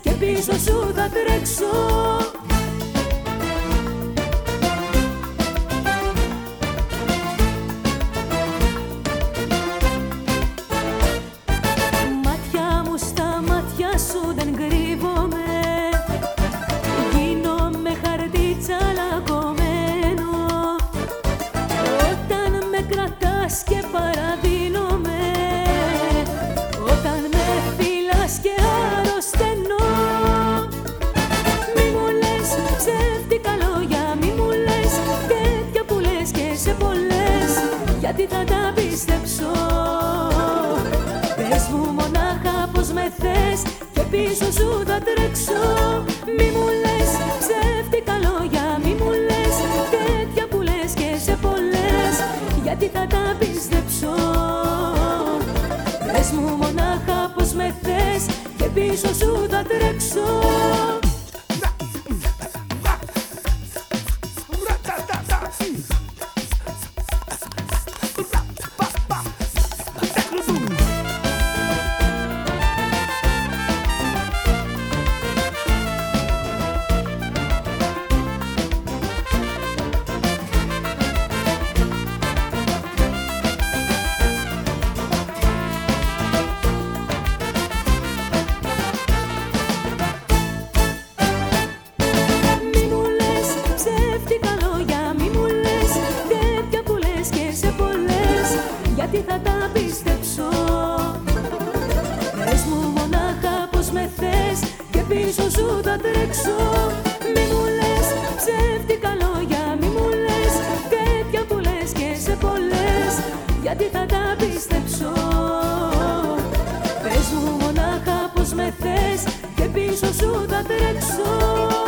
Και πίσω σου θα τρέξω σου θα τρέξω. Μη μου λες ψεύτικα λόγια, μη μου λες τέτοια που λες και σε πολλές. Γιατί θα τα πιστέψω. Πες μου μονάχα πως με θες και πίσω σου θα τρέξω θα τα πιστέψω. Πες μου μονάχα πως με θες και πίσω σου θα τρέξω. Μη μου λες ψεύτικα λόγια, μη μου λες τέτοια που λες και σε πολλές. Γιατί θα τα πιστέψω. Πες μου μονάχα πως με θες και πίσω σου θα τρέξω